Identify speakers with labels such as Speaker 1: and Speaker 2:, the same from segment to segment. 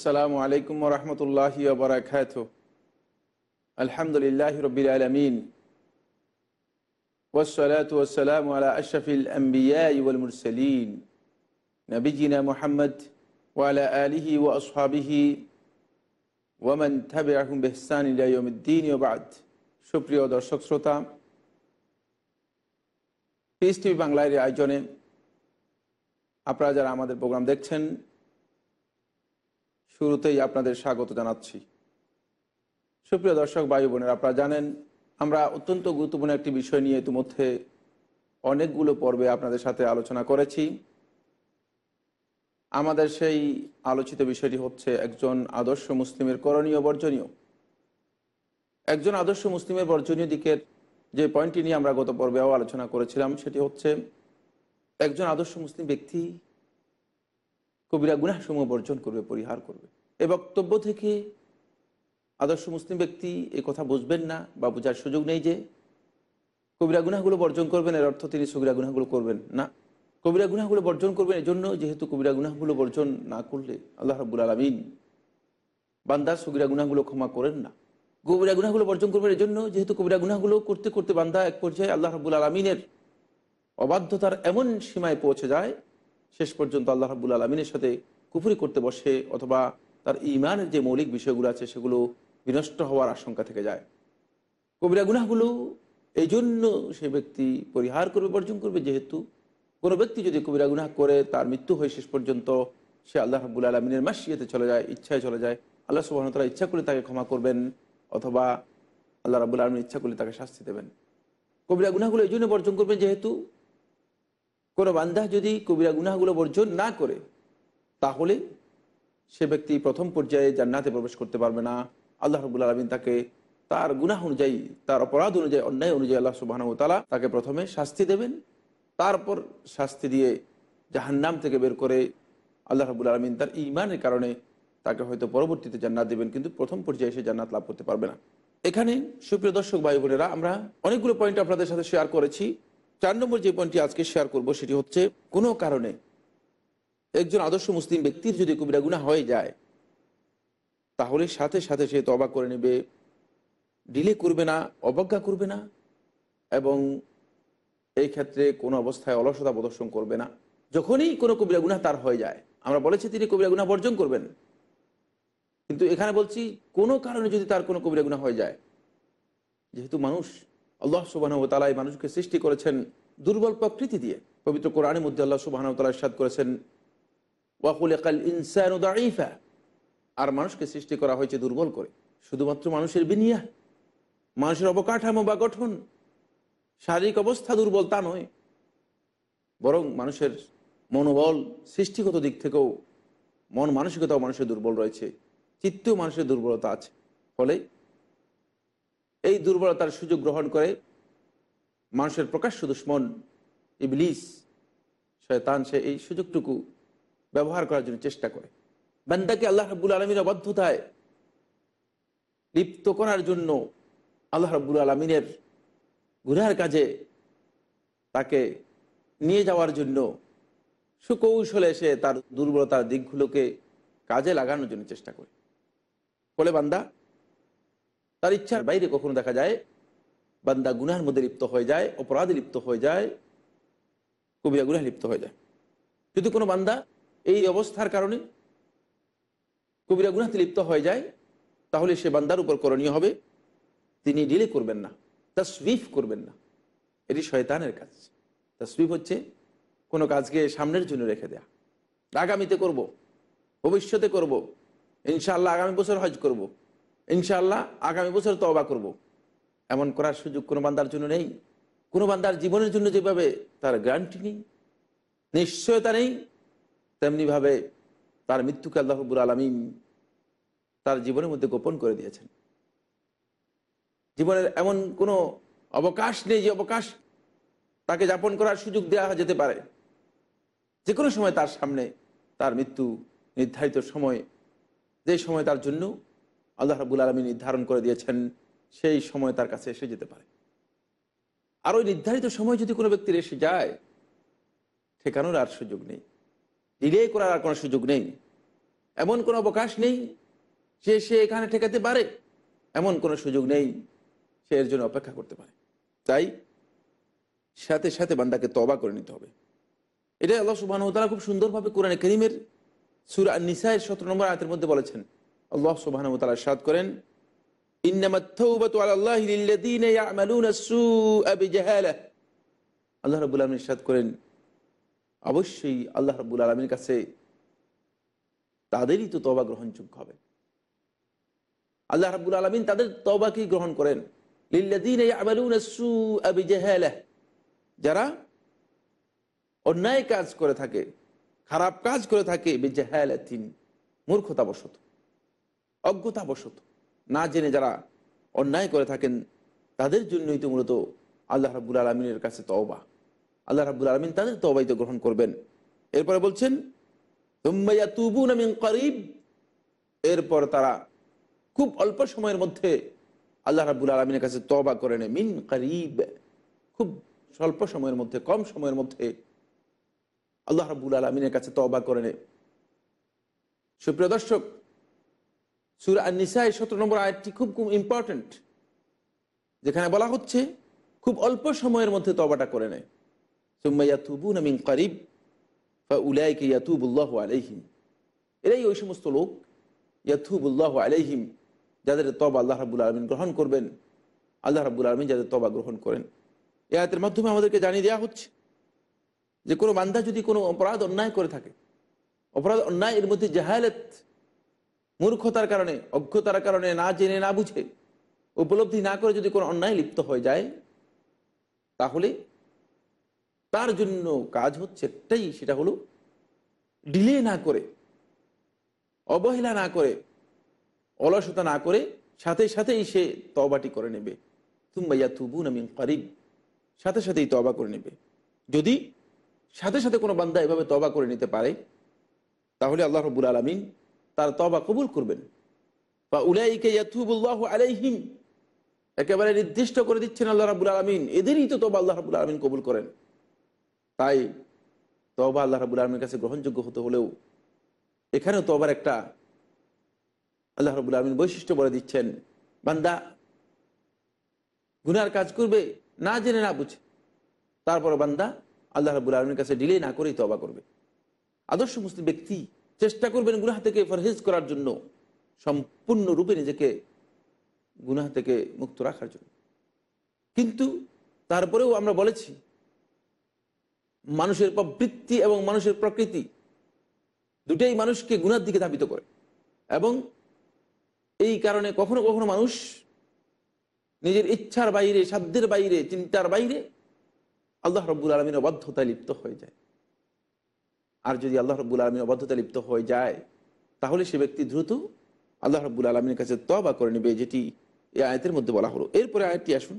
Speaker 1: আসসালামু আলাইকুম রহমতুল্লাহ বরাকাত আলহামদুলিল্লাহ রবিল আলমিন والصلاة والسلام على أشرف الأنبياء والمرسلين نبينا محمد وعلى آله وأصحابه ومن تبعهم بإحسان إلى يوم الدين وبعد সুপ্রিয় দর্শক শ্রোতা পিস টিভি বাংলার আয়োজনে আপনারা যারা আমাদের প্রোগ্রাম দেখছেন শুরুতেই আপনাদের স্বাগত জানাচ্ছি। সুপ্রিয় দর্শক, ভাই বোনের, আপনারা জানেন, আমরা অত্যন্ত গুরুত্বপূর্ণ একটি বিষয় নিয়ে ইতিমধ্যে অনেকগুলো পর্বে আপনাদের সাথে আলোচনা করেছি। আমাদের সেই আলোচিত বিষয়টি হচ্ছে একজন আদর্শ মুসলিমের করণীয় বর্জনীয়। একজন আদর্শ মুসলিমের বর্জনীয় দিকের যে পয়েন্টটি নিয়ে আমরা গত পর্বেও আলোচনা করেছিলাম, সেটি হচ্ছে, একজন আদর্শ মুসলিম ব্যক্তি কবিরা গুনাহসমূহ বর্জন করবে, পরিহার করবে। এ বক্তব্য থেকে আদর্শ মুসলিম ব্যক্তি এ কথা বুঝবেন না বা বোঝার সুযোগ নেই যে কবিরা গুনাহগুলো বর্জন করবেন, এর অর্থ তিনি সবিরা গুনাহগুলো করবেন না। কবিরা গুনাহগুলো বর্জন করবেন এজন্য যেহেতু কবিরা গুনাহগুলো বর্জন না করলে আল্লাহ রাবুল আলমিন বান্দার সগিরা গুনাহগুলো ক্ষমা করেন না। কবিরা গুনাহগুলো বর্জন করবেন এজন্য যেহেতু কবিরা গুনাহগুলো করতে করতে বান্দা এক পর্যায়ে আল্লাহ রাবুল আলমিনের অবাধ্যতার এমন সীমায় পৌঁছে যায় শেষ পর্যন্ত আল্লাহ রাবুল আলমিনের সাথে কুফুরি করতে বসে অথবা তার ইমানের যে মৌলিক বিষয়গুলো আছে সেগুলো বিনষ্ট হওয়ার আশঙ্কা থেকে যায়। কবিরা গুনাহগুলো এই জন্য সে ব্যক্তি পরিহার করবে, বর্জন করবে, যেহেতু কোনো ব্যক্তি যদি কবিরা গুনাহ করে, তার মৃত্যু হয় শেষ পর্যন্ত সে আল্লাহ রাবুল আলমিনের মাসিয়াতে চলে যায়, ইচ্ছায় চলে যায়। আল্লাহ সুবাহতলা ইচ্ছা করলে তাকে ক্ষমা করবেন অথবা আল্লাহ রাবুল আলমিন ইচ্ছা করলে তাকে শাস্তি দেবেন। কবিরা গুনাহগুলো এই জন্য বর্জন করবেন যেহেতু কোনো বান্ধা যদি কবিরা গুনাহগুলো বর্জন না করে, তাহলে সে ব্যক্তি প্রথম পর্যায়ে জান্নাতে প্রবেশ করতে পারবে না। আল্লাহ রবুল আলমিন তাকে তার গুনাহ অনুযায়ী, তার অপরাধ অনুযায়ী, অন্যায় অনুযায়ী আল্লাহ সুবাহ তালা তাকে প্রথমে শাস্তি দেবেন। তারপর শাস্তি দিয়ে জাহান্নাম থেকে বের করে আল্লাহ রবুল আলমিন তার ইমানের কারণে তাকে হয়তো পরবর্তীতে জান্নাত দেবেন, কিন্তু প্রথম পর্যায়ে সে জান্নাত লাভ করতে পারবে না। এখানে সুপ্রিয় দর্শক ভাই বোনেরা আমরা অনেকগুলো পয়েন্ট আপনাদের সাথে শেয়ার করেছি। চার নম্বর যে পয়েন্টটি আজকে শেয়ার করব সেটি হচ্ছে, কোনো কারণে একজন আদর্শ মুসলিম ব্যক্তির যদি কবিরা গুণা হয়ে যায়, তাহলে সাথে সাথে সে তবা করে নেবে ডিলে করবে না, অবজ্ঞা করবে না এবং এই ক্ষেত্রে কোনো অবস্থায় অলসতা প্রদর্শন করবে না। যখনই কোনো কবিরা গুণা তার হয়ে যায়, আমরা বলেছি তিনি কবিরা গুণা বর্জন করবেন। কিন্তু এখানে বলছি, কোনো কারণে যদি তার কোনো কবিরা গুণা হয়ে যায়, যেহেতু মানুষ আল্লাহ সুবাহ তালা এই মানুষকে সৃষ্টি করেছেন দুর্বল প্রকৃতি দিয়ে। পবিত্র কোরআনের মধ্যে আল্লাহ সুবাহ তালা সাদ করেছেন ওয়াকুল একাল ইনসান দাইফা আর মানুষকে সৃষ্টি করা হয়েছে দুর্বল করে। শুধুমাত্র মানুষের বিনিয়া মানুষের অবকাঠামো বা গঠন, শারীরিক অবস্থা দুর্বল তা নয়, বরং মানুষের মনোবল সৃষ্টিগত দিক থেকেও, মন মানসিকতাও মানুষের দুর্বল রয়েছে, চিত্তেও মানুষের দুর্বলতা আছে। ফলে এই দুর্বলতার সুযোগ গ্রহণ করে মানুষের প্রকাশ্য দুশ্মন ইবলিস, শয়তান, সে এই সুযোগটুকু ব্যবহার করার জন্য চেষ্টা করে। বান্দাকে আল্লাহ রাবুল আলমীর অবদ্ধতায় লিপ্ত করার জন্য আল্লাহ রাবুল আলমিনের গুনার কাজে তাকে নিয়ে যাওয়ার জন্য সুকৌশলে সে তার দুর্বলতার দিকগুলোকে কাজে লাগানোর জন্য চেষ্টা করে। ফলে বান্দা তার ইচ্ছার বাইরে কখনো দেখা যায়, বান্দা গুনার মধ্যে লিপ্ত হয়ে যায়, অপরাধে লিপ্ত হয়ে যায়, কবিরা গুনাহ লিপ্ত হয়ে যায় যদি কোনো বান্দা এই অবস্থার কারণে কবিরা গুনাতে লিপ্ত হয়ে যায়, তাহলে সে বান্দার উপর করণীয় হবে, তিনি ডিলে করবেন না তা সুইফ করবেন না এটি শয়তানের কাজ তা সুইফ হচ্ছে কোনো কাজকে সামনের জন্য রেখে দেয়া আগামীতে করব। ভবিষ্যতে করব। ইনশাআল্লাহ আগামী বছর হজ করব। ইনশাআল্লাহ আগামী বছর তবা করব। এমন করার সুযোগ কোনো বান্দার জন্য নেই। কোনো বান্দার জীবনের জন্য যেভাবে তার গ্যারান্টি নেই, নিশ্চয়তা নেই, তেমনিভাবে তার মৃত্যুকে আল্লাহ রব্বুল আলমিন তার জীবনের মধ্যে গোপন করে দিয়েছেন। জীবনের এমন কোনো অবকাশ নেই যে অবকাশ তাকে যাপন করার সুযোগ দেওয়া যেতে পারে। যে কোনো সময় তার সামনে তার মৃত্যু নির্ধারিত সময়, যে সময় তার জন্য আল্লাহ রাবুল আলমী নির্ধারণ করে দিয়েছেন, সেই সময় তার কাছে এসে যেতে পারে। আর ওই নির্ধারিত সময় যদি কোনো ব্যক্তির এসে যায়, ঠেকানোর আর সুযোগ নেই ডিলে করার আর কোনো সুযোগ নেই, এমন কোনো অবকাশ নেই যে সে এখানে ঠেকাতে পারে, এমন কোনো সুযোগ নেই সে এর জন্য অপেক্ষা করতে পারে। তাই সাথে সাথে বান্দাকে তবা করে নিতে হবে। এটা আল্লাহ সুবাহ খুব সুন্দরভাবে কোরআন করিমের সুরা নিসাইয়ের সতেরো নম্বর আয়তের মধ্যে বলেছেন আল্লাহ সুবাহ সাদ করেন আল্লাহ রবুল সাদ করেন, অবশ্যই আল্লাহ রবুল আলমীর কাছে তাদেরই তো তবা গ্রহণযোগ্য হবে। আল্লাহ রাবুল আলমিন তাদের তবাকেই গ্রহণ করেন যারা অন্যায় কাজ করে থাকে, খারাপ কাজ করে থাকে, বেজাহালাতিন, মূর্খতাবশত। অজ্ঞতাবশত। না জেনে যারা অন্যায় করে থাকেন, তাদের জন্যই তো মূলত আল্লাহ রাবুল আলমিনের কাছে তওবা। আল্লাহ রাবুল আলমিন তাদের তবাই তো গ্রহণ করবেন। এরপরে বলছেন করিব। এরপর তারা খুব অল্প সময়ের মধ্যে আল্লাহ রাবুল আলমিনের কাছে তবা করে নেয়। মিন করিব। খুব স্বল্প সময়ের মধ্যে, কম সময়ের মধ্যে আল্লাহ রাবুল আলমিনের কাছে তবা করে নেয়। সুপ্রিয় দর্শক সুর আর নিসাই সতেরো নম্বর আয়টি খুব খুব ইম্পর্টেন্ট যেখানে বলা হচ্ছে খুব অল্প সময়ের মধ্যে তবাটা করে নেয়। সুম্মাইয়া তুবুন মিন করিব উলাইকে ইয়াতুবুল্লাহ আলাইহিম। এরাই ওই সমস্ত লোক ইয়াথুবুল্লাহ আলাইহিম, যাদের তবা আল্লাহ রাবুল আলমিন গ্রহণ করবেন। আল্লাহ রাবুল আলমিন যাদের তবা গ্রহণ করেন। এ আয়তের মাধ্যমে আমাদেরকে জানিয়ে দেওয়া হচ্ছে যে কোনো বান্দা যদি কোনো অপরাধ অন্যায় করে থাকে, অপরাধ অন্যায় এর মধ্যে জাহায়ালত মূর্খতার কারণে, অজ্ঞতার কারণে না জেনে, না বুঝে, উপলব্ধি না করে যদি কোনো অন্যায় লিপ্ত হয়ে যায়, তাহলে তার জন্য কাজ হচ্ছে একটাই, সেটা হলো ডিলে না করে, অবহেলা না করে, অলসতা না করে সাথে সাথেই সে তবাটি করে নেবে। তুম্বাইয়া তুবুন আমি করিব সাথে সাথেই তবা করে নেবে। যদি সাথে সাথে কোনো বান্দা এভাবে তবা করে নিতে পারে, তাহলে আল্লাহ রবুল আলমিন তার তবা কবুল করবেন। বা উলাইকে আলাইহিম। একেবারে নির্দিষ্ট করে দিচ্ছেন আল্লাহ রাবুল আলমিন। এদেরই তো তবা আল্লাহ রাবুল আলমিন কবুল করেন। তাই তবা আল্লাহ রাবুল আলমীর কাছে গ্রহণযোগ্য হতে হলেও এখানেও তবার একটা আল্লাহ রবুল আলমিন বৈশিষ্ট্য বলে দিচ্ছেন, বান্দা গুনার কাজ করবে না জেনে না বুঝে। তারপর বান্দা আল্লাহ রবুল আলমীর কাছে ডিলে না করেই তবা করবে। আদর্শ মুসলিম ব্যক্তি চেষ্টা করবেন গুনাহ থেকে ফরহেজ করার জন্য সম্পূর্ণরূপে নিজেকে গুনাহ থেকে মুক্ত রাখার জন্য। কিন্তু তারপরেও আমরা বলেছি, মানুষের প্রবৃত্তি এবং মানুষের প্রকৃতি দুটাই মানুষকে গুনার দিকে ধাবিত করে। এবং এই কারণে কখনো কখনো মানুষ নিজের ইচ্ছার বাইরে, সাধ্যের বাইরে, চিন্তার বাইরে আল্লাহ রব্বুল আলমীর অবাধ্যতায় লিপ্ত হয়ে যায়। আর যদি আল্লাহ রব্বুল আলমীর অবাধ্যতা লিপ্ত হয়ে যায়, তাহলে সে ব্যক্তি দ্রুত আল্লাহ রব্বুল আলমীর কাছে তবা করে নেবে, যেটি এই আয়তের মধ্যে বলা হলো। এরপরে আয়তটি আসুন।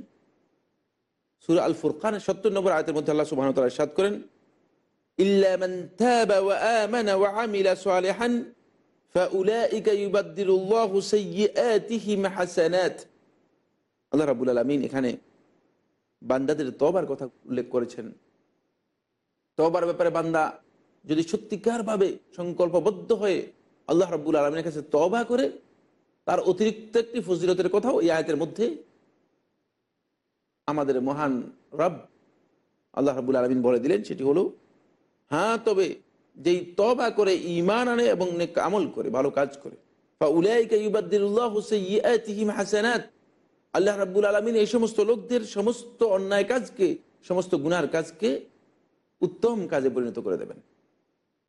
Speaker 1: সুর আল ফুরকান সত্তর নম্বর আয়তের মধ্যে আল্লাহ সুবাহ তালা সাদ করেন আল্লাহ রাবুল আলমিন এখানে বান্দাদের তবার কথা উল্লেখ করেছেন। তবার ব্যাপারে বান্দা যদি সত্যিকারভাবে সংকল্পবদ্ধ হয়ে আল্লাহ রাবুল আলমিনের কাছে তবা করে, তার অতিরিক্ত একটি ফজিলতের কথাও এই আয়তের মধ্যে আমাদের মহান রব আল্লাহ রাবুল আলমিন বলে দিলেন, সেটি হলো হ্যাঁ তবে যেই তবা করে ইমান আনে এবং আমল করে, ভালো কাজ করে আল্লাহ রাব্বুল আলমিন এই সমস্ত লোকদের সমস্ত অন্যায় কাজকে, সমস্ত গুনার কাজকে উত্তম কাজে পরিণত করে দেবেন।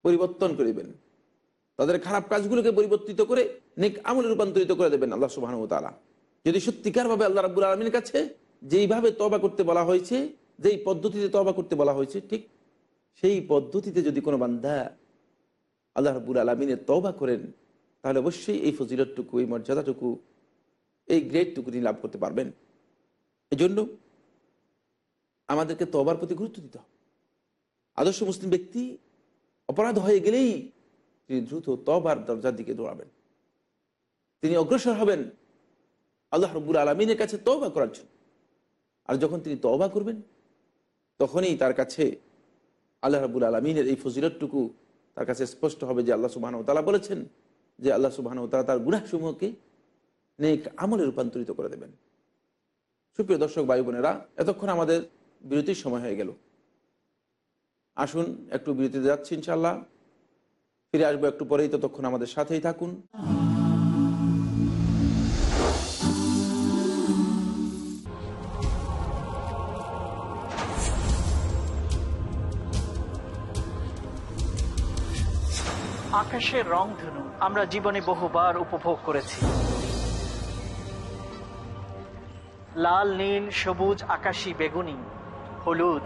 Speaker 1: পরিবর্তন করে দেবেন তাদের খারাপ কাজগুলোকে পরিবর্তিত করে নেক আমলে রূপান্তরিত করে দেবেন আল্লাহ সুবাহ তালা যদি সত্যিকারভাবে আল্লাহ রাব্বুল আলমীর কাছে যেইভাবে তবা করতে বলা হয়েছে, যেই পদ্ধতিতে তবা করতে বলা হয়েছে, ঠিক সেই পদ্ধতিতে যদি কোনো বান্ধা আল্লাহ রব্বুল আলমিনের তবা করেন, তাহলে অবশ্যই এই ফজিলতটুকু, এই মর্যাদাটুকু, এই গ্রেডটুকু তিনি লাভ করতে পারবেন। এই জন্য আমাদেরকে তবার প্রতি গুরুত্ব দিতে হবে। আদর্শ মুসলিম ব্যক্তি অপরাধ হয়ে গেলেই তিনি দ্রুত তবার দরজার দিকে দৌড়াবেন। তিনি অগ্রসর হবেন আল্লাহ রব্বুল আলমিনের কাছে তবা করার জন্য। আর যখন তিনি তবা করবেন, তখনই তার কাছে আল্লাহ রাবুল আলমিনের এই ফজিলতটুকু তার কাছে স্পষ্ট হবে যে আল্লাহ সুবাহ তালা বলেছেন যে আল্লাহ সুবাহ তালা তার গুণাসমূহকে নেক আমলে রূপান্তরিত করে দেবেন। সুপ্রিয় দর্শক ভাই বোনেরা এতক্ষণ আমাদের বিরতির সময় হয়ে গেল। আসুন, একটু বিরতিতে যাচ্ছি ইনশাল্লাহ ফিরে আসব একটু পরেই, ততক্ষণ আমাদের সাথেই থাকুন।
Speaker 2: আকাশের রংধনু আমরা জীবনে বহুবার উপভোগ করেছি। লাল, নীল, সবুজ, আকাশি, বেগুনি, হলুদ।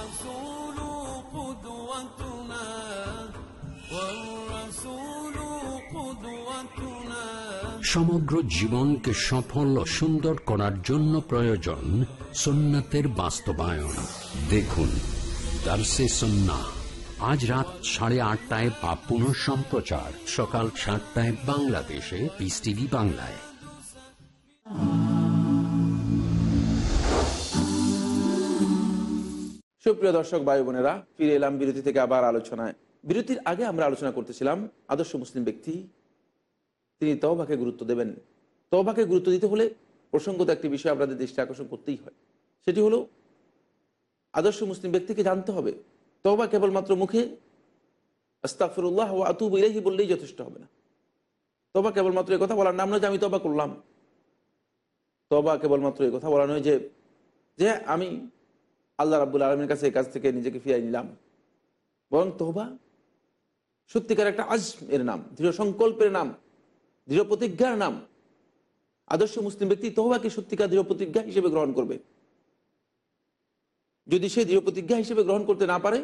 Speaker 3: সমগ্র জীবনকে সফল ও সুন্দর করার জন্য প্রয়োজন সুন্নাতের বাস্তবায়ন। দেখুন, দার্সে সন্না। আজ রাত সাড়ে আটটায় বা পুনঃ সম্প্রচার। সকাল সাতটায় বাংলাদেশে পিস টিভি বাংলায়।
Speaker 1: সুপ্রিয় দর্শক, ভাই বোনেরা, ফিরে এলাম বিরতি থেকে আবার আলোচনায়। বিরতির আগে আমরা আলোচনা করতেছিলাম আদর্শ মুসলিম ব্যক্তি তিনি তবাকে গুরুত্ব দেবেন। তবাকে গুরুত্ব দিতে হলে প্রসঙ্গত একটি বিষয় আপনাদের দৃষ্টি আকর্ষণ করতেই হয়। সেটি হলো, আদর্শ মুসলিম ব্যক্তিকে জানতে হবে। তবা কেবলমাত্র মুখে আস্তাফরুল্লাহ ও আতুব ইলাহি বললেই যথেষ্ট হবে না। তবা কেবলমাত্র কথা বলার নাম নয় যে আমি তবা করলাম। তবা কেবলমাত্র এই কথা বলা নয় যে যে আমি আল্লাহ রাবুল আলমের কাছে এই কাজ থেকে নিজেকে ফিরাই নিলাম। বরং তোহবা সত্যিকার একটা আজ এর নাম, দৃঢ় সংকল্পের নাম। দৃঢ় প্রতিজ্ঞার নাম। আদর্শ মুসলিম ব্যক্তি তোহবাকে সত্যিকার দৃঢ় প্রতিজ্ঞা হিসেবে গ্রহণ করবে। যদি সে দৃঢ় প্রতিজ্ঞা হিসেবে গ্রহণ করতে না পারে,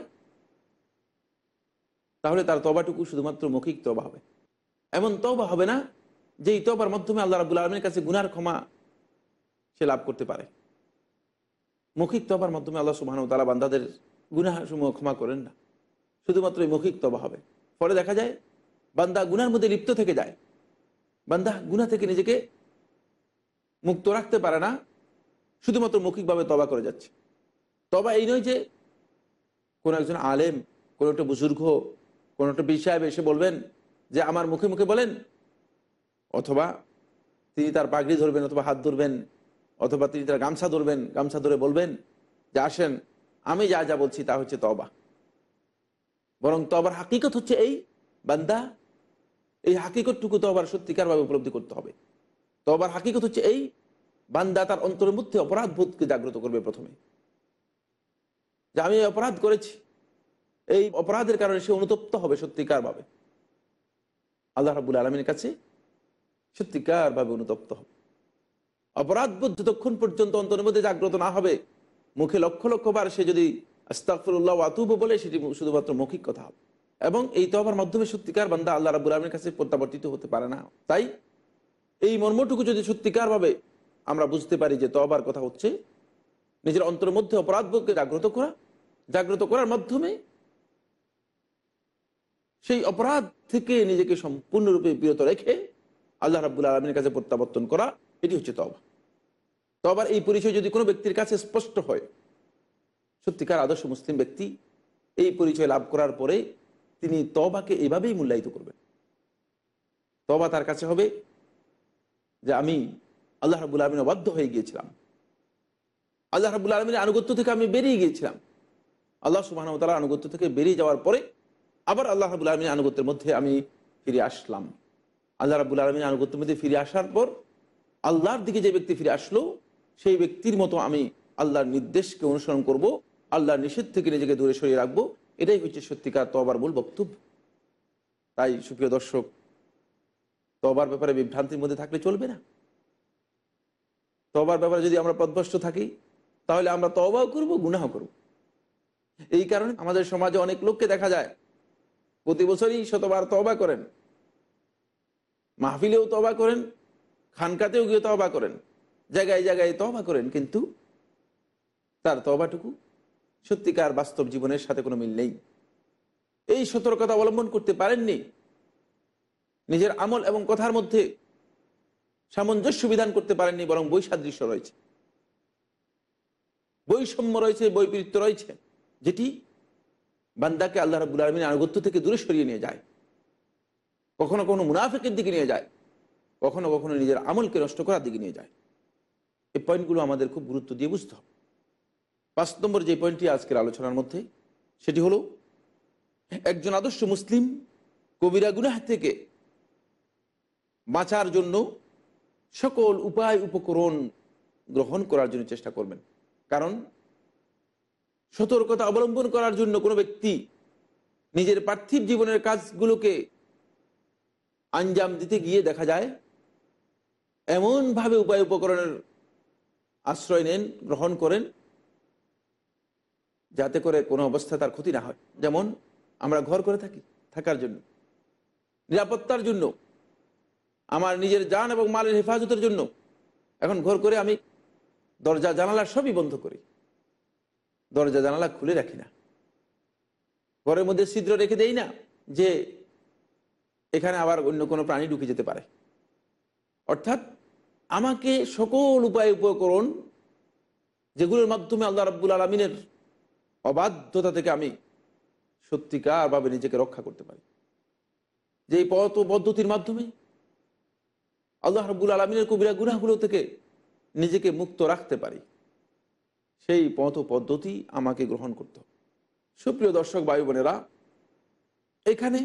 Speaker 1: তাহলে তার তবাটুকু শুধুমাত্র মৌখিক তবা হবে। এমন তবা হবে না যে এই তবার মাধ্যমে আল্লাহ রাবুল আলমের কাছে গুনার ক্ষমা সে লাভ করতে পারে। মৌখিক তবার মাধ্যমে আল্লাহ সুবাহ তালা বান্দাদের গুনাসমূহ ক্ষমা করেন না। শুধুমাত্র এই মৌখিক তবা হবে। ফলে দেখা যায়, বান্দা গুনার মধ্যে লিপ্ত থেকে যায়। বান্দা গুনা থেকে নিজেকে মুক্ত রাখতে পারে না, শুধুমাত্র মৌখিকভাবে তবা করে যাচ্ছে। তবা এই নয় যে কোনো একজন আলেম, কোনো একটা বুজুর্গ, কোনো একটা সাহেব এসে বলবেন যে আমার মুখে মুখে বলেন, অথবা তিনি তার পাগড়ি ধরবেন, অথবা হাত ধরবেন, অথবা তিনি তার গামছা ধরবেন, গামছা ধরে বলবেন যে আসেন, আমি যা যা বলছি তা হচ্ছে তবা বরং তবার হাকিকত হচ্ছে এই, বান্দা এই হাকিকতটুকু তবার সত্যিকারভাবে উপলব্ধি করতে হবে। তবার হাকিকত হচ্ছে এই বান্দা তার অন্তরের মধ্যে অপরাধ বোধকে জাগ্রত করবে প্রথমে। যে আমি অপরাধ করেছি, এই অপরাধের কারণে সে অনুতপ্ত হবে সত্যিকারভাবে। আল্লাহ রাবুল আলমীর কাছে সত্যিকারভাবে অনুতপ্ত হবে। অপরাধ বোধ যতক্ষণ পর্যন্ত অন্তরের মধ্যে জাগ্রত না হবে, মুখে লক্ষ লক্ষ বার সে যদি আস্তাফরুল্লাহ আতুব বলে, সেটি শুধুমাত্র মৌখিক কথা হবে। এবং এই তবার মাধ্যমে সত্যিকার বান্দা আল্লাহ রাবুল আলমের কাছে প্রত্যাবর্তিত হতে পারে না। তাই এই মর্মটুকু যদি সত্যিকারভাবে আমরা বুঝতে পারি যে তবার কথা হচ্ছে, নিজের অন্তরের মধ্যে অপরাধবোধকে জাগ্রত করা, জাগ্রত করার মাধ্যমে সেই অপরাধ থেকে নিজেকে সম্পূর্ণরূপে বিরত রেখে আল্লাহ রাবুল আলমের কাছে প্রত্যাবর্তন করা, এটি হচ্ছে তবা তবার এই পরিচয় যদি কোনো ব্যক্তির কাছে স্পষ্ট হয়, সত্যিকার আদর্শ মুসলিম ব্যক্তি এই পরিচয় লাভ করার পরে তিনি তবাকে এভাবেই মূল্যায়িত করবেন। তবা তার কাছে হবে যে আমি আল্লাহ রাবুল আলমিন অবাধ্য হয়ে গিয়েছিলাম। আল্লাহ রাবুল আলমিনের আনুগত্য থেকে আমি বেরিয়ে গিয়েছিলাম। আল্লাহ সুবাহ তালার আনুগত্য থেকে বেরিয়ে যাওয়ার পরে আবার আল্লাহ রাবুল আলমিনের আনুগত্যের মধ্যে আমি ফিরে আসলাম। আল্লাহ রাবুল আলমিনের আনুগত্যের মধ্যে ফিরে আসার পর আল্লাহর দিকে যে ব্যক্তি ফিরে আসলো, সেই ব্যক্তির মতো আমি আল্লাহর নির্দেশকে অনুসরণ করব, আল্লাহর নিষেধ থেকে নিজেকে দূরে সরিয়ে রাখব এটাই হচ্ছে সত্যিকার তবার মূল বক্তব্য। তাই সুপ্রিয় দর্শক তবার ব্যাপারে বিভ্রান্তির মধ্যে থাকলে চলবে না। তবার ব্যাপারে যদি আমরা পদভস্ত থাকি, তাহলে আমরা তবাও করব গুনাহ করব। এই কারণে আমাদের সমাজে অনেক লোককে দেখা যায়, প্রতি বছরই শতবার তবা করেন। মাহফিলেও তবা করেন, খানকাতেও গিয়ে তবা করেন, জায়গায় জায়গায় তবা করেন, কিন্তু তার তবাটুকু সত্যিকার বাস্তব জীবনের সাথে কোনো মিল নেই। এই সতর্কতা অবলম্বন করতে পারেননি। নিজের আমল এবং কথার মধ্যে সামঞ্জস্য বিধান করতে পারেননি, বরং বৈসাদৃশ্য রয়েছে। বৈষম্য রয়েছে, বৈপরীত্য রয়েছে, যেটি বান্দাকে আল্লাহ রাবুল আলমিন আনুগত্য থেকে দূরে সরিয়ে নিয়ে যায়। কখনো কখনো মুনাফিকের দিকে নিয়ে যায়, কখনো কখনো নিজের আমলকে নষ্ট করার দিকে নিয়ে যায়। এই পয়েন্টগুলো আমাদের খুব গুরুত্ব দিয়ে বুঝতে হবে। পাঁচ নম্বর যে পয়েন্টটি আজকের আলোচনার মধ্যে, সেটি হলো, একজন আদর্শ মুসলিম কবিরা গুনাহ থেকে বাঁচার জন্য সকল উপায়, উপকরণ গ্রহণ করার জন্য চেষ্টা করবেন। কারণ, সতর্কতা অবলম্বন করার জন্য কোনো ব্যক্তি নিজের পার্থিব জীবনের কাজগুলোকে আঞ্জাম দিতে গিয়ে দেখা যায়, এমনভাবে উপায়, উপকরণের আশ্রয় নেন, গ্রহণ করেন যাতে করে কোনো অবস্থা তার ক্ষতি না হয়। যেমন, আমরা ঘর করে থাকি থাকার জন্য, নিরাপত্তার জন্য, আমার নিজের যান এবং মালের হেফাজতের জন্য। এখন ঘর করে আমি দরজা, জানালা সবই বন্ধ করি। দরজা, জানালা খুলে রাখি না। ঘরের মধ্যে ছিদ্র রেখে দেই না যে এখানে আবার অন্য কোনো প্রাণী ঢুকে যেতে পারে। অর্থাৎ আমাকে সকল উপায় উপকরণ যেগুলোর মাধ্যমে আল্লাহ রাব্বুল আলমিনের অবাধ্যতা থেকে আমি সত্যিকারভাবে নিজেকে রক্ষা করতে পারি। যে এই পথ পদ্ধতির মাধ্যমে আল্লাহ রাব্বুল আলমিনের কবিরা গুনাহগুলো থেকে নিজেকে মুক্ত রাখতে পারি, সেই পথ পদ্ধতি আমাকে গ্রহণ করতে হবে। সুপ্রিয় দর্শক বায়ু বোনেরা, এখানে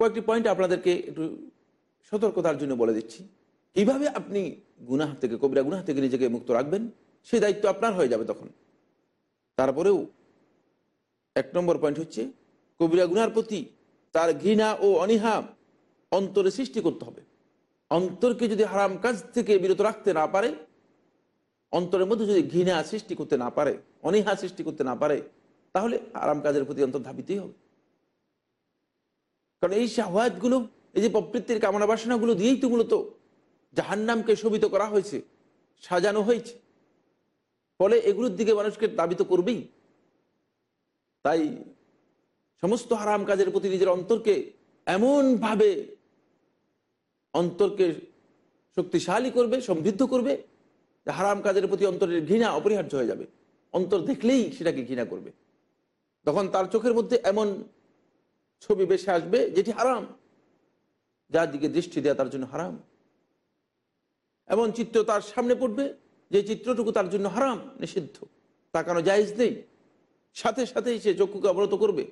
Speaker 1: কয়েকটি পয়েন্ট আপনাদেরকে একটু সতর্কতার জন্য বলে দিচ্ছি। কীভাবে আপনি গুনাহ থেকে, কবিরা গুনাহ থেকে নিজেকে মুক্ত রাখবেন সেই দায়িত্ব আপনার হয়ে যাবে তখন। তারপরেও এক নম্বর পয়েন্ট হচ্ছে, কবিরা গুনার প্রতি তার ঘৃণা ও অনীহা অন্তরে সৃষ্টি করতে হবে। অন্তরকে যদি হারাম কাজ থেকে বিরত রাখতে না পারে, অন্তরের মধ্যে যদি ঘৃণা সৃষ্টি করতে না পারে, অনীহা সৃষ্টি করতে না পারে, তাহলে আরাম কাজের প্রতি অন্তর ধাবিতেই হবে। কারণ এই শাহওয়াতগুলো, এই যে প্রবৃত্তির কামনা বাসনাগুলো দিয়েই তো মূলত জাহান্নামকে শোভিত করা হয়েছে, সাজানো হয়েছে। ফলে এগুলোর দিকে মানুষকে দাবিত করবেই। তাই সমস্ত হারাম কাজের প্রতি নিজের অন্তরকে এমনভাবে অন্তরকে শক্তিশালী করবে, সমৃদ্ধ করবে হারাম কাজের প্রতি অন্তরের ঘৃণা অপরিহার্য হয়ে যাবে। অন্তর দেখলেই সেটাকে ঘৃণা করবে। তখন তার চোখের মধ্যে এমন ছবি বেশি আসবে, যেটি হারাম। যার দিকে দৃষ্টি দেওয়া তার জন্য হারাম। এমন চিত্র তার সামনে পড়বে যে চিত্রটুকু তার জন্য হারাম, নিষিদ্ধ। তাকানো জায়জ নেই। সাথে সাথেই সে চক্ষুকে অবরত করবে।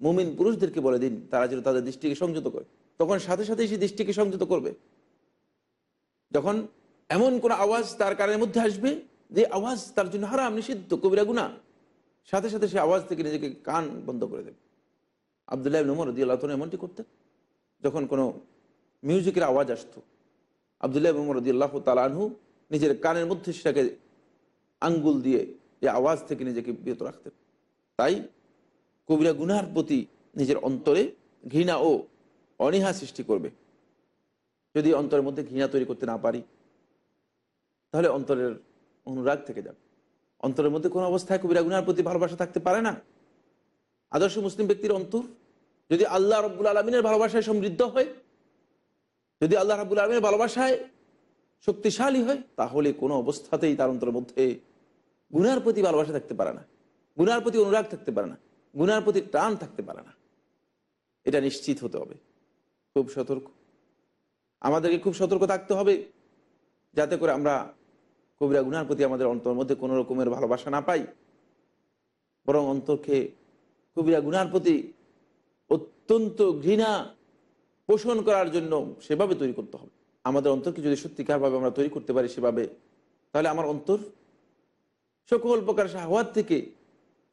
Speaker 1: মুমিন পুরুষদেরকে বলে দিন, তারা যেন তাদের দৃষ্টিকে সংযত করে। তখন সাথে সাথেই সে দৃষ্টিকে সংযত করবে। যখন এমন কোন আওয়াজ তার কানের মধ্যে আসবে যে আওয়াজ তার জন্য হারাম, নিষিদ্ধ, কবিরা গুণা সাথে সাথে সে আওয়াজ থেকে নিজেকে কান বন্ধ করে দেবে। আবদুল্লাহ নমর দিয়ে আল্লাহ এমনটি করতেন। যখন কোনো মিউজিকের আওয়াজ আসতো, আবদুল্লাহ নমর রদি আল্লাহ তালানহু নিজের কানের মধ্যে সেটাকে আঙ্গুল দিয়ে এই আওয়াজ থেকে নিজেকে বিরত রাখতেন। তাই কবিরা গুনার প্রতি নিজের অন্তরে ঘৃণা ও অনীহা সৃষ্টি করবে। যদি অন্তরের মধ্যে ঘৃণা তৈরি করতে না পারি, তাহলে অন্তরের অনুরাগ থেকে যাবে। অন্তরের মধ্যে কোনো অবস্থায় কবিরা গুনার প্রতি ভালোবাসা থাকতে পারে না। আদর্শ মুসলিম ব্যক্তির অন্তর যদি আল্লাহ রব্বুল আলমিনের ভালোবাসায় সমৃদ্ধ হয়, যদি আল্লাহ রাবুল আলমিনের ভালোবাসায় শক্তিশালী হয়, তাহলে কোনো অবস্থাতেই তার অন্তরের মধ্যে গুনার প্রতি ভালোবাসা থাকতে পারে না, গুনার প্রতি অনুরাগ থাকতে পারে না, গুনার প্রতি টান থাকতে পারে না। এটা নিশ্চিত হতে হবে। খুব সতর্ক। আমাদেরকে খুব সতর্ক থাকতে হবে, যাতে করে আমরা কবিরা গুনার প্রতি আমাদের অন্তর মধ্যে কোনো রকমের ভালোবাসা না পাই, বরং অন্তরকে কবিরা গুনার প্রতি অত্যন্ত ঘৃণা পোষণ করার জন্য সেভাবে তৈরি করতে হবে। আমাদের অন্তরকে যদি সত্যিকারভাবে আমরা তৈরি করতে পারি সেভাবে, তাহলে আমার অন্তর সকল প্রকার শাহওয়াত থেকে,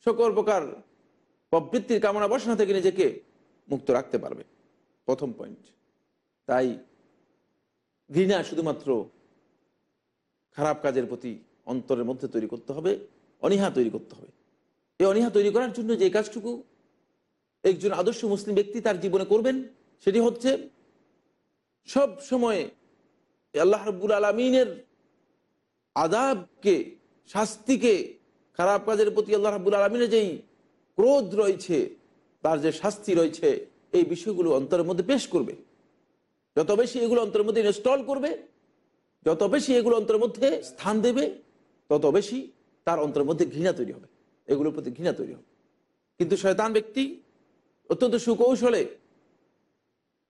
Speaker 1: সকল প্রকার প্রবৃত্তির কামনা বাসনা থেকে নিজেকে মুক্ত রাখতে পারবে। প্রথম পয়েন্ট তাই ঘৃণা শুধুমাত্র খারাপ কাজের প্রতি অন্তরের মধ্যে তৈরি করতে হবে, অনীহা তৈরি করতে হবে। এই অনীহা তৈরি করার জন্য যে কাজটুকু একজন আদর্শ মুসলিম ব্যক্তি তার জীবনে করবেন, সেটি হচ্ছে সব সময় আল্লাহ রব্বুল আলমিনের আদাবকে শাস্তিকে, খারাপ কাজের প্রতি আল্লাহ রাবুল আলমিনের যেই ক্রোধ রয়েছে, তার যে শাস্তি রয়েছে, এই বিষয়গুলো অন্তরের মধ্যে পেশ করবে। যত বেশি এগুলো অন্তরের মধ্যে ইনস্টল করবে, যত বেশি এগুলো অন্তরের মধ্যে স্থান দেবে, তত বেশি তার অন্তরের মধ্যে ঘৃণা তৈরি হবে। এগুলোর প্রতি ঘৃণা তৈরি হবে। কিন্তু শয়তান ব্যক্তি অত্যন্ত সুকৌশলে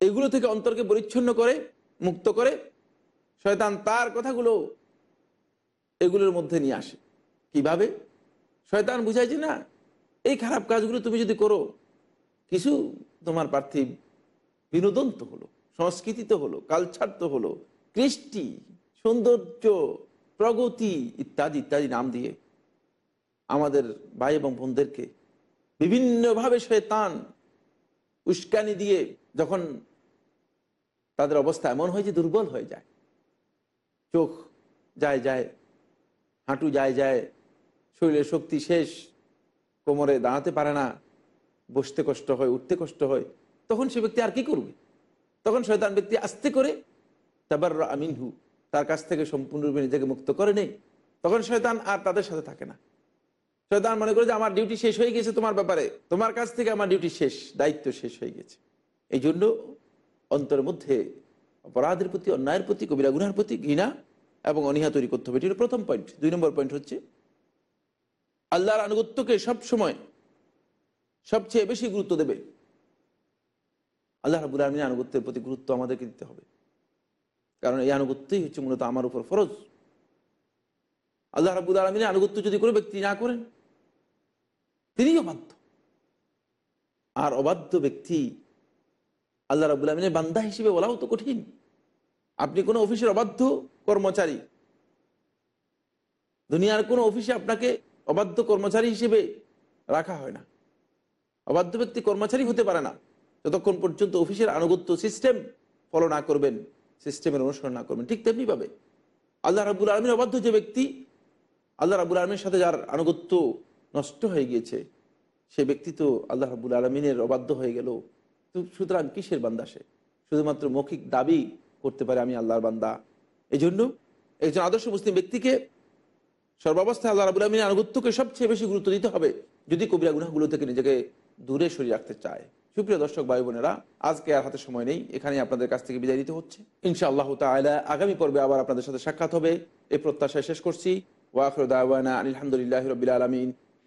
Speaker 1: এগুলো থেকে অন্তরকে পরিচ্ছন্ন করে, মুক্ত করে, শয়তান তার কথাগুলো এগুলোর মধ্যে নিয়ে আসে। কীভাবে? শয়তান বুঝাই যে, না, এই খারাপ কাজগুলো তুমি যদি করো, কিছু তোমার পার্থিব বিনোদন তো হলো সংস্কৃতি তো হলো কালচার তো হলো, কৃষ্টি, সৌন্দর্য, প্রগতি ইত্যাদি ইত্যাদি নাম দিয়ে আমাদের ভাই এবং বোনদেরকে বিভিন্নভাবে শয়তান উস্কানি দিয়ে যখন তাদের অবস্থা এমন হয় যে দুর্বল হয়ে যায়। চোখ যায় যায়, হাঁটু যায় যায়, শরীরের শক্তি শেষ, কোমরে দাঁড়াতে পারে না, বসতে কষ্ট হয়, উঠতে কষ্ট হয়, তখন সে ব্যক্তি আর কি করবে? তখন শয়তান ব্যক্তি আস্তে করে তাবার আমিনহু তার কাছ থেকে সম্পূর্ণরূপে নিজেকে মুক্ত করে নেই তখন শয়তান আর তাদের সাথে থাকে না। শয়তান মনে করে যে আমার ডিউটি শেষ হয়ে গেছে তোমার ব্যাপারে। তোমার কাছ থেকে আমার ডিউটি শেষ, দায়িত্ব শেষ হয়ে গেছে। এই জন্য অন্তরের মধ্যে অপরাধের প্রতি, অন্যায়ের প্রতি, কবিরা গুনার প্রতি ঘৃণা এবং অনীহা তৈরি করতে হবে। এটি হলো প্রথম পয়েন্ট দুই নম্বর পয়েন্ট হচ্ছে, আল্লাহর আনুগত্যকে সব সময় সবচেয়ে বেশি গুরুত্ব দেবে। আল্লাহ রাবুল আলমীর আনুগত্যের প্রতি গুরুত্ব আমাদেরকে দিতে হবে। কারণ এই আনুগত্যই হচ্ছে মূলত আমার উপর ফরজ। আল্লাহ রাবুল আলমিনের আনুগত্য যদি কোনো ব্যক্তি না করেন তিনি অবাধ্য। আর অবাধ্য ব্যক্তি আল্লাহ রাবুল আলমিনের বান্দা হিসেবে বলাও তো কঠিন। আপনি কোনো অফিসের অবাধ্য কর্মচারী। দুনিয়ার কোনো অফিসে আপনাকে অবাধ্য কর্মচারী হিসেবে রাখা হয় না। অবাধ্য ব্যক্তি কর্মচারী হতে পারে না। যতক্ষণ পর্যন্ত অফিসের আনুগত্য সিস্টেম ফলো না করবেন, সিস্টেমের অনুসরণ না করবেন, ঠিক তেমনি পাবে আল্লাহ রাবুল আলমীর অবাধ্য যে ব্যক্তি, আল্লাহ রাবুল আলমীর সাথে যার আনুগত্য নষ্ট হয়ে গিয়েছে। সে ব্যক্তি তো আল্লাহ রাবুল আলমিনের অবাধ্য হয়ে গেল। তো সুতরাং কিসের বান্দা সে? শুধুমাত্র মৌখিক দাবি করতে পারে আমি আল্লাহর বান্দা। এই জন্য একজন আদর্শ মুসলিম ব্যক্তিকে সর্বাবস্থায় আল্লাহ রাবুল আলমিনের আনুগত্যকে সবচেয়ে বেশি গুরুত্ব দিতে হবে যদি কবিরা গুনাহগুলো থেকে নিজেকে দূরে সরিয়ে রাখতে চায়। সুপ্রিয় দর্শক, ভাই বোনেরা, আজকে আর হাতে সময় নেই। এখানে আপনাদের কাছ থেকে বিদায় নিতে হচ্ছে। ইনশা আল্লাহ তালা আগামী পর্বে আবার আপনাদের সাথে সাক্ষাৎ হবে। এই প্রত্যাশায় শেষ করছি। ওয়াখরুদ্দাওয়ানা আলহামদুলিল্লাহ রবিল আলমিন।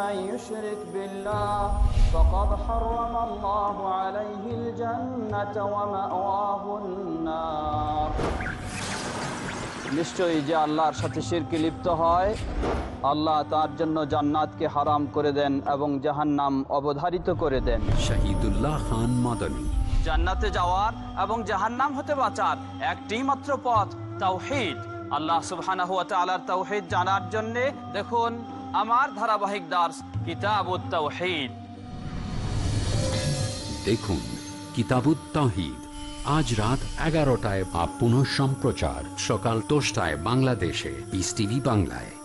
Speaker 4: من يشرك بالله فقد حرم الله عليه الجنة ومأواه النار নিশ্চয়ই যে আল্লাহর সাথে শিরকে লিপ্ত হয় আল্লাহ তার জন্য জান্নাতকে হারাম করে দেন এবং জাহান্নাম অবধারিত করে দেন
Speaker 3: শহীদুল্লাহ খান মাদানী
Speaker 4: জান্নাতে যাওয়ার এবং জাহান্নাম হতে বাঁচার একটি মাত্র পথ তাওহিদ আল্লাহ সুবহানাহু ওয়া তাআলার তাওহিদ জানার জন্য দেখুন আমার ধারাবাহিক দাস কিতাব
Speaker 3: দেখুন, কিতাবুত্তাহিদ, আজ রাত এগারোটায় বা পুনঃ সম্প্রচার সকাল দশটায় বাংলাদেশে পিস টিভি বাংলায়।